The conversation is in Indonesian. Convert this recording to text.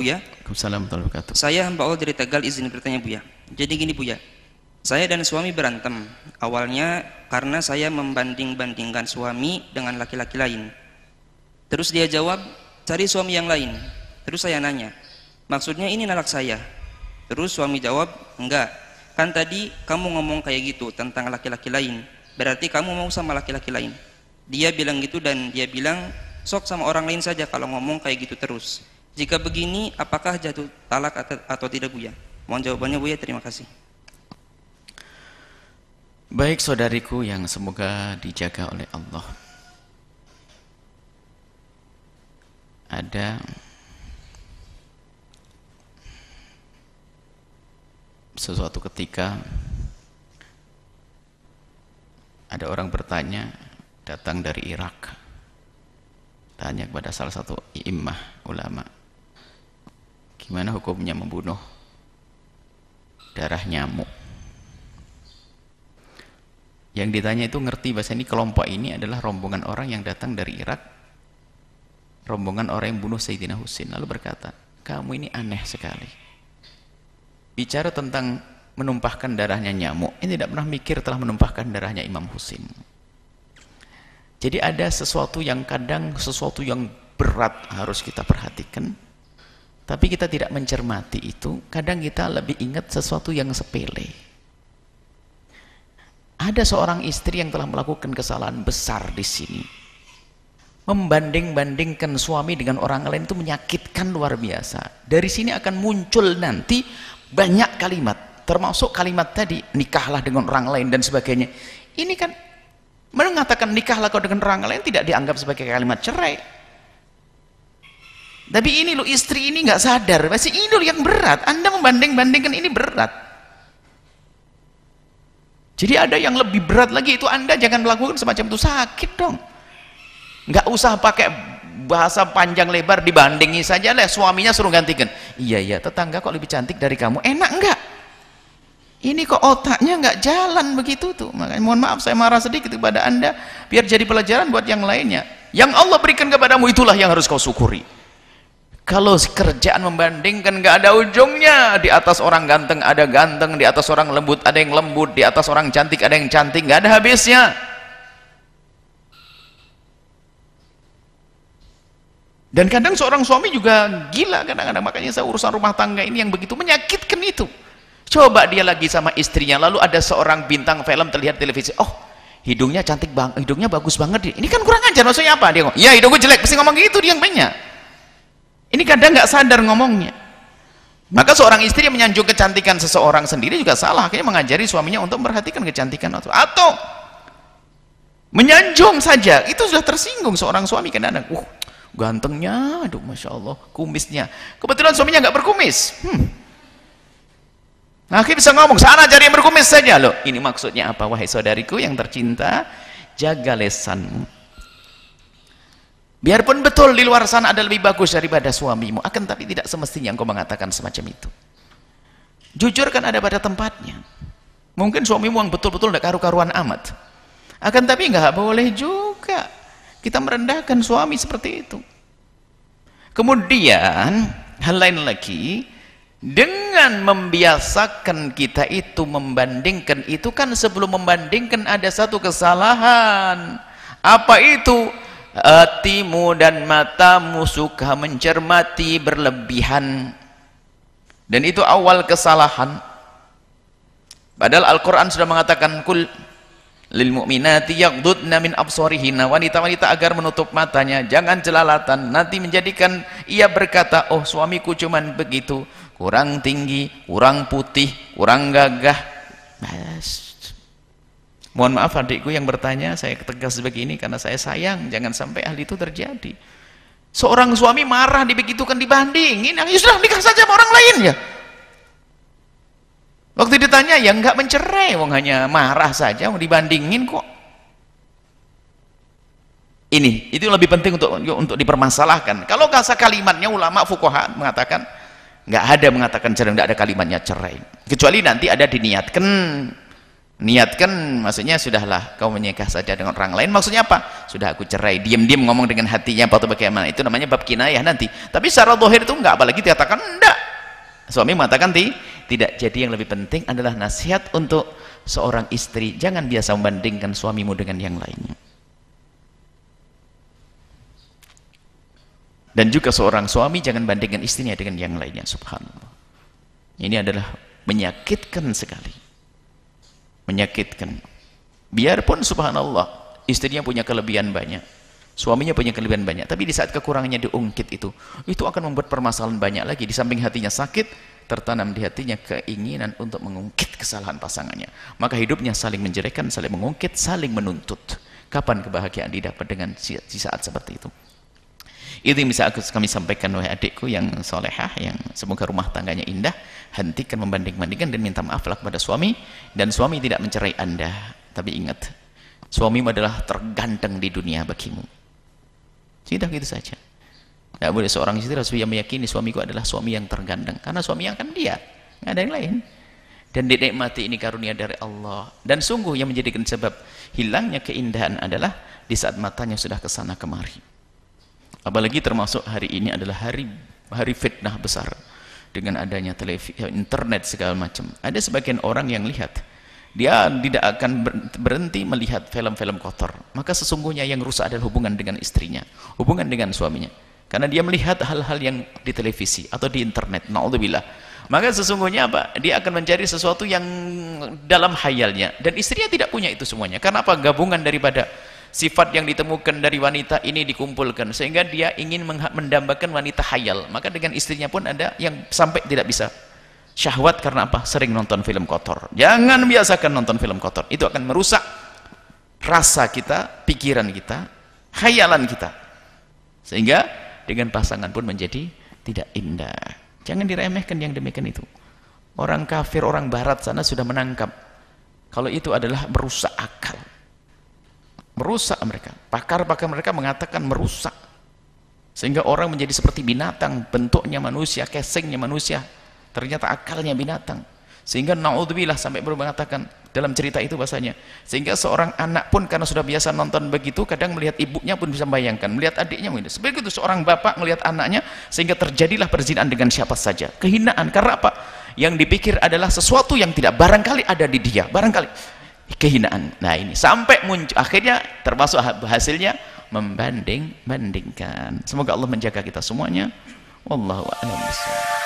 Buya. Waalaikumsalam warahmatullahi wabarakatuh. Saya hamba Allah dari Tegal izin bertanya Buya. Jadi gini Buya. Saya dan suami berantem. Awalnya karena saya membanding-bandingkan suami dengan laki-laki lain. Terus dia jawab, cari suami yang lain. Terus saya nanya, maksudnya ini nalak saya. Terus suami jawab, enggak. Kan tadi kamu ngomong kayak gitu tentang laki-laki lain. Berarti kamu mau sama laki-laki lain. Dia bilang gitu dan dia bilang, sok sama orang lain saja kalau ngomong kayak gitu terus. Jika begini, apakah jatuh talak atau, tidak Buya? Mohon jawabannya Buya, terima kasih. Baik saudariku yang semoga dijaga oleh Allah. Ada sesuatu ketika ada orang bertanya datang dari Irak tanya kepada salah satu imam ulama gimana hukumnya membunuh? Darah nyamuk. Yang ditanya itu ngerti bahasa ini kelompok ini adalah rombongan orang yang datang dari Irak. Rombongan orang yang bunuh Sayyidina Husin lalu berkata kamu ini aneh sekali. Bicara tentang menumpahkan darahnya nyamuk ini tidak pernah mikir telah menumpahkan darahnya Imam Husin jadi ada sesuatu yang kadang sesuatu yang berat harus kita perhatikan tapi kita tidak mencermati itu kadang kita lebih ingat sesuatu yang sepele. Ada seorang istri yang telah melakukan kesalahan besar di sini. Membanding-bandingkan suami dengan orang lain itu menyakitkan luar biasa. Dari sini akan muncul nanti banyak kalimat termasuk kalimat tadi nikahlah dengan orang lain dan sebagainya. Ini kan mengatakan nikahlah kau dengan orang lain tidak dianggap sebagai kalimat cerai tapi ini lo istri ini nggak sadar. Masih ini loh yang berat. Anda membanding-bandingkan ini berat. Jadi ada yang lebih berat lagi itu anda. Jangan melakukan semacam itu. Sakit dong. Nggak usah pakai bahasa panjang lebar dibandingi saja lah. Suaminya suruh gantikan. Iya iya tetangga kok lebih cantik dari kamu. Enak enggak ini kok otaknya nggak jalan begitu tuh. Makanya mohon maaf saya marah sedikit kepada anda. Biar jadi pelajaran buat yang lainnya. Yang Allah berikan kepadamu itulah yang harus kau syukuri kalau kerjaan membandingkan nggak ada ujungnya. Di atas orang ganteng ada ganteng di atas orang lembut ada yang lembut di atas orang cantik ada yang cantik nggak ada habisnya. Dan kadang seorang suami juga gila kadang-kadang. Makanya saya urusan rumah tangga ini yang begitu menyakitkan itu. Coba dia lagi sama istrinya lalu ada seorang bintang film terlihat televisi. Oh hidungnya cantik bang hidungnya bagus banget ini kan kurang ajar maksudnya apa? Dia ngomong ya hidungku jelek. Pasti ngomong gitu dia yang banyak ini kadang nggak sadar ngomongnya. Maka seorang istri yang menyanjung kecantikan seseorang sendiri juga salah. Kayaknya mengajari suaminya untuk memperhatikan kecantikan atau atau menyanjung saja itu sudah tersinggung seorang suami kadang-kadang. Uh gantengnya aduh masya Allah kumisnya. Kebetulan suaminya nggak berkumis. Hmm. Nah, bisa ngomong, sana cari yang berkumis saja. Loh. Ini maksudnya apa? Wahai saudariku yang tercinta, jaga lesanmu. Biarpun betul di luar sana ada lebih bagus daripada suamimu, akan tapi tidak semestinya engkau mengatakan semacam itu. Jujur kan ada pada tempatnya. Mungkin suamimu yang betul-betul tidak karu-karuan amat. Akan tapi nggak boleh juga kita merendahkan suami seperti itu. Kemudian hal lain lagi, dengan membiasakan kita itu membandingkan itu kan sebelum membandingkan ada satu kesalahan apa itu hatimu dan matamu suka mencermati berlebihan. Dan itu awal kesalahan. Padahal Al-Quran sudah mengatakan kul lil mu'minati yaghdudna min absarihinna wanita-wanita agar menutup matanya jangan celalatan. Nanti menjadikan ia berkata oh suamiku cuman begitu. Kurang tinggi, kurang putih, kurang gagah. Mas. Mohon maaf adikku yang bertanya, saya tegas begini karena saya sayang, jangan sampai hal itu terjadi. Seorang suami marah dibegitukan dibandingin, ya sudah nikah saja sama orang lain ya. Waktu ditanya, ya enggak mencerai, wong hanya marah saja, mau dibandingin kok. Ini, itu lebih penting untuk untuk dipermasalahkan. Kalau kasa kalimatnya ulama fukoha mengatakan, nggak ada mengatakan cerai nggak ada kalimatnya cerai kecuali nanti ada diniatkan niatkan maksudnya sudahlah kau menikah saja dengan orang lain. Maksudnya apa? Sudah aku cerai diam-diam ngomong dengan hatinya apa atau bagaimana? Itu namanya bab kinayah nanti. Tapi secara dohir itu enggak apalagi dikatakan enggak. Suami mengatakan ti, tidak. Jadi yang lebih penting adalah nasihat untuk seorang istri. Jangan biasa membandingkan suamimu dengan yang lainnya. Dan juga seorang suami jangan bandingkan istrinya dengan yang lainnya. Subhanallah. Ini adalah menyakitkan sekali menyakitkan. Biarpun subhanallah istrinya punya kelebihan banyak suaminya punya kelebihan banyak tapi di saat kekurangannya diungkit itu itu akan membuat permasalahan banyak lagi. Di samping hatinya sakit tertanam di hatinya keinginan untuk mengungkit kesalahan pasangannya. Maka hidupnya saling menjelekan saling mengungkit saling menuntut. Kapan kebahagiaan didapat dengan di saat seperti itu itu yang bisa aku, kami sampaikan oleh adikku yang solehah yang semoga rumah tangganya indah hentikan membanding-bandingkan dan minta maaf kepada suami. Dan suami tidak mencerai anda. Tapi ingat suami adalah terganteng di dunia bagimu. Sudah gitu saja. Tidak boleh seorang istri harus yang meyakini suamiku adalah suami yang terganteng karena suami yang akan dia. Tidak ada yang lain. Dan dinikmati ini karunia dari Allah. Dan sungguh yang menjadikan sebab hilangnya keindahan adalah di saat matanya sudah ke sana kemari apalagi termasuk hari ini adalah hari hari fitnah besar dengan adanya televisi internet segala macam. Ada sebagian orang yang lihat dia tidak akan berhenti melihat film-film kotor. Maka sesungguhnya yang rusak adalah hubungan dengan istrinya hubungan dengan suaminya. Karena dia melihat hal-hal yang di televisi atau di internet na'udzubillah. Maka sesungguhnya apa? Dia akan mencari sesuatu yang dalam hayalnya dan istrinya tidak punya itu semuanya. Karena apa? Gabungan daripada sifat yang ditemukan dari wanita ini dikumpulkan sehingga dia ingin mendambakan wanita hayal. Maka dengan istrinya pun ada yang sampai tidak bisa syahwat karena apa? sering nonton film kotor. Jangan biasakan nonton film kotor. Itu akan merusak rasa kita, pikiran kita hayalan kita. Sehingga dengan pasangan pun menjadi tidak indah. Jangan diremehkan yang demikian itu. Orang kafir, orang barat sana sudah menangkap. Kalau itu adalah merusak akal merusak mereka. Pakar-pakar mereka mengatakan merusak. Sehingga orang menjadi seperti binatang bentuknya manusia, casingnya manusia. Ternyata akalnya binatang. Sehingga na'udzubillah sampai baru mengatakan dalam cerita itu bahasanya sehingga seorang anak pun karena sudah biasa nonton begitu kadang melihat ibunya pun bisa membayangkan melihat adiknya mungkin. Seperti itu seorang bapak melihat anaknya sehingga terjadilah perzinaan dengan siapa saja. Kehinaan. Karena apa? Yang dipikir adalah sesuatu yang tidak barangkali ada di dia barangkali kehinaan. Nah ini sampai muncul akhirnya termasuk hasilnya membanding bandingkan semoga Allah menjaga kita semuanya. Wallahu a'lam